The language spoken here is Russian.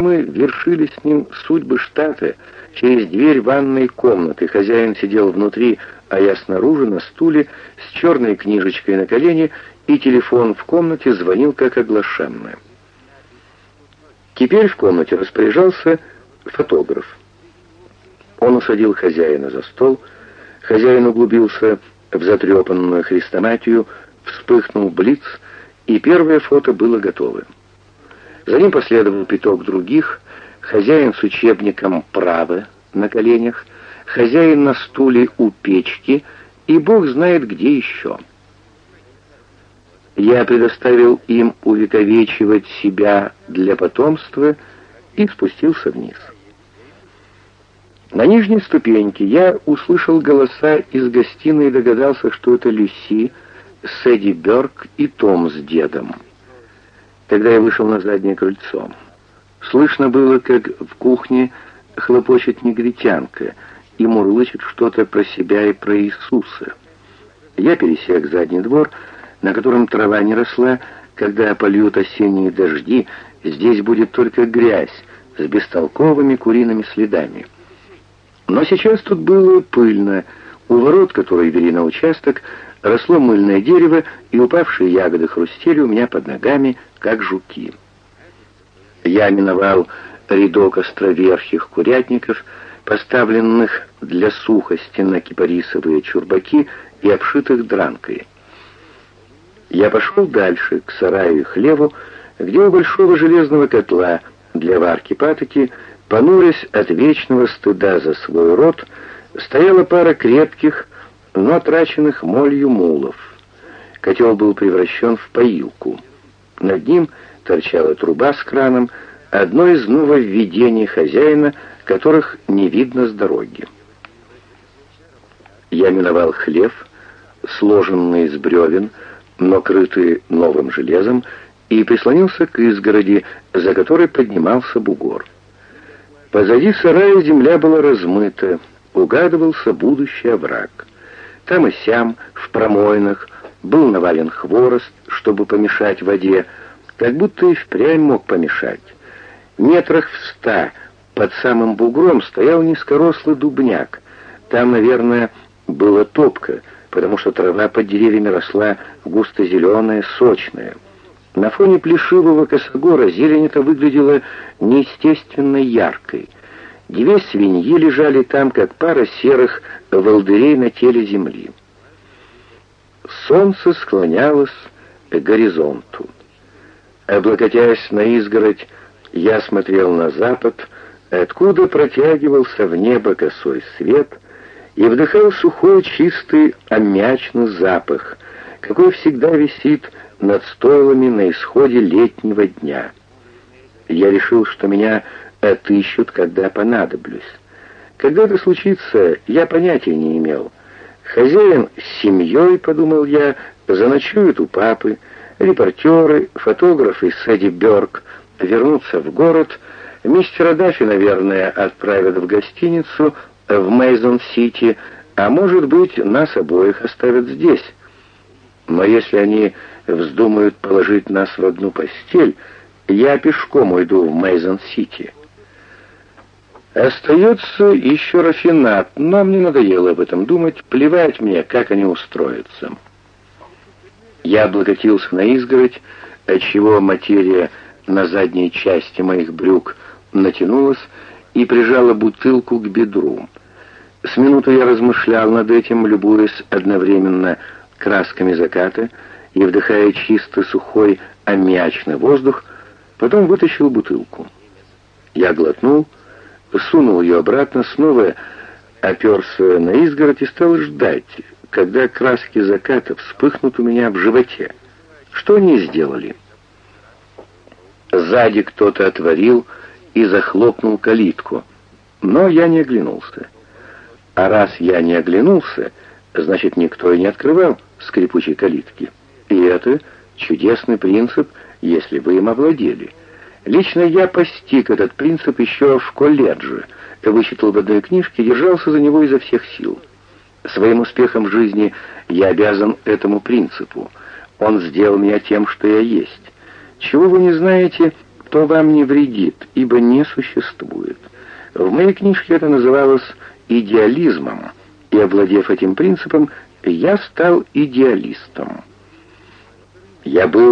Мы вершили с ним судьбы штата через дверь ванной комнаты. Хозяин сидел внутри, а я снаружи на стуле с черной книжечкой на колене, и телефон в комнате звонил как оглашенный. Теперь в комнате распоряжался фотограф. Он усадил хозяина за стол, хозяин углубился в затрепанную хрестоматию, вспыхнул блиц, и первое фото было готово. За ним последовал пяток других, хозяин с учебником «Право» на коленях, хозяин на стуле у печки и бог знает где еще. Я предоставил им увековечивать себя для потомства и спустился вниз. На нижней ступеньке я услышал голоса из гостиной и догадался, что это Люси, Сэдди Бёрк и Том с дедом. Тогда я вышел на заднее крыльцо. Слышно было, как в кухне хлопочет негритянка и мурлычет что-то про себя и про Иисуса. Я пересек задний двор, на котором трава не росла, когда польют осенние дожди, здесь будет только грязь с бестолковыми куриными следами. Но сейчас тут было пыльно. У ворот, которые вели на участок, росло мыльное дерево, и упавшие ягоды хрустели у меня под ногами, как жуки. Я миновал рядок островерхих курятников, поставленных для сухости на кипарисовые чурбаки и обшитых дранкой. Я пошел дальше, к сараю и хлеву, где у большого железного котла для варки патоки Понурясь от вечного стыда за свой род, стояла пара крепких, но отраченных молью мулов. Котел был превращен в поилку. Над ним торчала труба с краном, одно из нововведений хозяина, которых не видно с дороги. Я миновал хлев, сложенный из бревен, но крытый новым железом, и прислонился к изгороди, за которой поднимался бугор. Позади сарая земля была размыта, угадывался будущий овраг. Там и сям, в промойнах, был навален хворост, чтобы помешать воде, как будто и впрямь мог помешать. Метрах в ста под самым бугром стоял низкорослый дубняк. Там, наверное, было топка, потому что трава под деревьями росла густо-зеленая, сочная. На фоне плешивого косогора зелень эта выглядела неестественно яркой. Две свиньи лежали там, как пара серых волдырей на теле земли. Солнце склонялось к горизонту. Облокотясь на изгородь, я смотрел на запад, откуда протягивался в небо косой свет, и вдыхал сухой, чистый, аммиачный запах, какой всегда висит над стойлами на исходе летнего дня. Я решил, что меня отыщут, когда понадоблюсь. Когда это случится, я понятия не имел. Хозяин с семьей, подумал я, заночует у папы, репортеры, фотографы Сэдди Бёрк вернутся в город, мистера Даффи, наверное, отправят в гостиницу в Мейзон-Сити, а может быть, нас обоих оставят здесь. Но если они вздумают положить нас в одну постель, я пешком уйду в Мейзон-Сити. Остается еще рафинат, но мне надоело об этом думать, плевать мне, как они устроятся. Я облокотился на изгородь, отчего материя на задней части моих брюк натянулась и прижала бутылку к бедру. С минуты я размышлял над этим, любуясь одновременно красками заката и вдыхая чисто сухой аммиачный воздух, потом вытащил бутылку. Я глотнул, сунул ее обратно, снова оперся на изгородь и стал ждать, когда краски заката вспыхнут у меня в животе. Что они сделали? Сзади кто-то отворил и захлопнул калитку, но я не оглянулся. А раз я не оглянулся, значит, никто и не открывал скрипучей калитки. И это чудесный принцип, если вы им овладели. Лично я постиг этот принцип еще в колледже, вычитал в одной книжке, держался за него изо всех сил. Своим успехом в жизни я обязан этому принципу. Он сделал меня тем, что я есть. Чего вы не знаете, ничто вам не вредит, ибо не существует. В моей книжке это называлось идеализмом, и, овладев этим принципом, я стал идеалистом. Я был